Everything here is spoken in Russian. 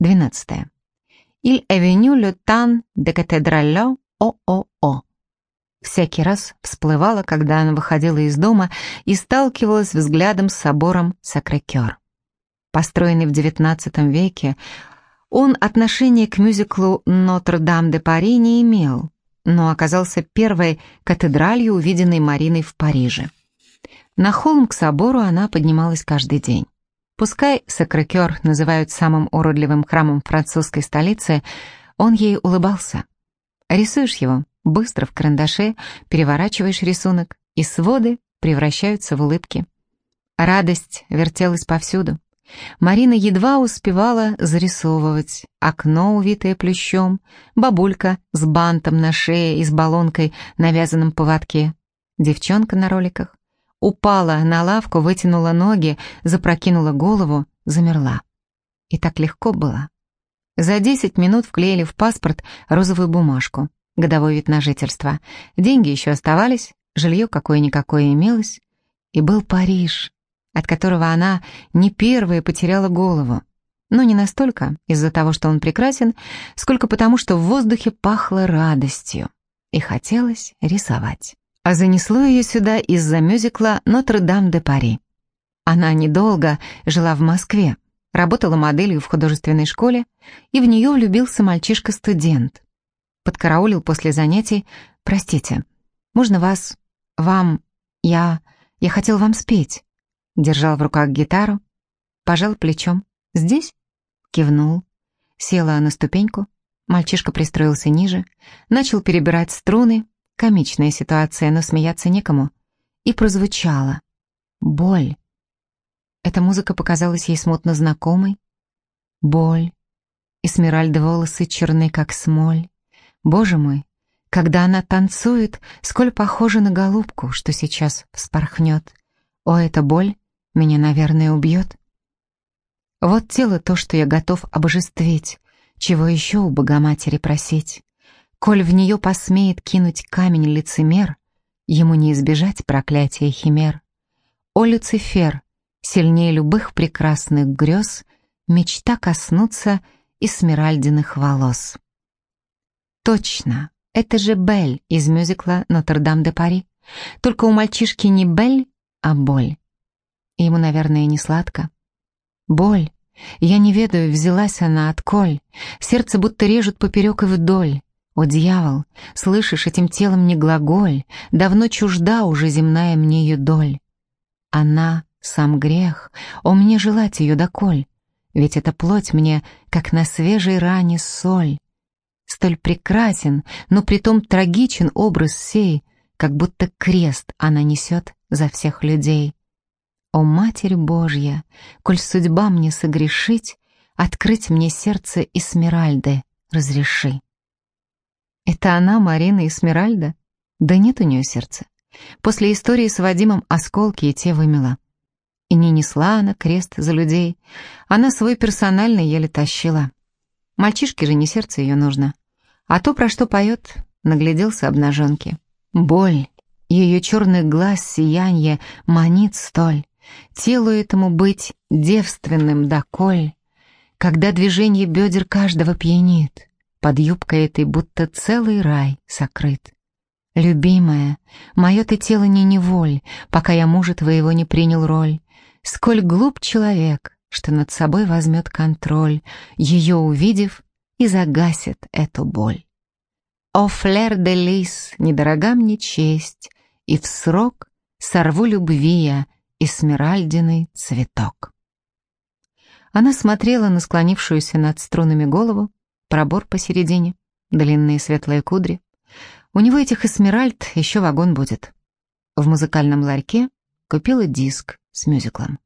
12. «Il est venu le temps de cathédrale ООО». Всякий раз всплывала, когда она выходила из дома и сталкивалась взглядом с собором Сакрекер. Построенный в XIX веке, он отношения к мюзиклу «Нотр-Дам-де-Пари» не имел, но оказался первой катедралью, увиденной Мариной в Париже. На холм к собору она поднималась каждый день. Пускай Сакрекер называют самым уродливым храмом французской столицы, он ей улыбался. Рисуешь его быстро в карандаше, переворачиваешь рисунок, и своды превращаются в улыбки. Радость вертелась повсюду. Марина едва успевала зарисовывать. Окно, увитое плющом, бабулька с бантом на шее и с баллонкой на вязаном поводке, девчонка на роликах. Упала на лавку, вытянула ноги, запрокинула голову, замерла. И так легко было. За десять минут вклеили в паспорт розовую бумажку, годовой вид на жительство. Деньги еще оставались, жилье какое-никакое имелось. И был Париж, от которого она не первая потеряла голову. Но не настолько из-за того, что он прекрасен, сколько потому, что в воздухе пахло радостью. И хотелось рисовать. А занесло ее сюда из-за мюзикла «Нотр-Дам-де-Пари». Она недолго жила в Москве, работала моделью в художественной школе, и в нее влюбился мальчишка-студент. Подкараулил после занятий «Простите, можно вас, вам, я, я хотел вам спеть» держал в руках гитару, пожал плечом. «Здесь?» Кивнул. Села на ступеньку. Мальчишка пристроился ниже, начал перебирать струны. Комичная ситуация, но смеяться некому. И прозвучала. Боль. Эта музыка показалась ей смутно знакомой. Боль. Эсмеральда волосы черны, как смоль. Боже мой, когда она танцует, сколь похожа на голубку, что сейчас вспорхнет. О, эта боль меня, наверное, убьет. Вот тело то, что я готов обожествить, чего еще у Богоматери просить. Коль в нее посмеет кинуть камень лицемер, ему не избежать проклятия химер. О, Люцифер, сильнее любых прекрасных грез, мечта коснуться и смиральдиных волос. Точно, это же Бель из мюзикла «Нотр-Дам-де-Пари». Только у мальчишки не Бель, а боль. Ему, наверное, не сладко. Боль. Я не ведаю, взялась она от коль. Сердце будто режут поперек и вдоль. О, дьявол, слышишь, этим телом не глаголь, Давно чужда уже земная мне ее доль. Она — сам грех, о, мне желать ее доколь, Ведь эта плоть мне, как на свежей ране соль. Столь прекрасен, но притом трагичен образ сей, Как будто крест она несет за всех людей. О, Матерь Божья, коль судьба мне согрешить, Открыть мне сердце Эсмеральды разреши. Это она, Марина Эсмеральда? Да нет у нее сердца. После истории с Вадимом осколки и те вымела. И не несла она крест за людей, она свой персональный еле тащила. Мальчишке же не сердце ее нужно. А то, про что поет, нагляделся обнаженки. Боль, ее черный глаз сиянье манит столь, телу этому быть девственным доколь, когда движение бедер каждого пьянит, под юбкой этой будто целый рай сокрыт. Любимая, мое ты тело не неволь, пока я мужа твоего не принял роль. Сколь глуп человек, что над собой возьмет контроль, ее увидев и загасит эту боль. О, флер де лис, недорога мне честь, и в срок сорву любви я эсмеральдиный цветок. Она смотрела на склонившуюся над струнами голову, пробор посередине, длинные светлые кудри. У него этих эсмеральд еще вагон будет. В музыкальном ларьке купила диск с мюзиклом.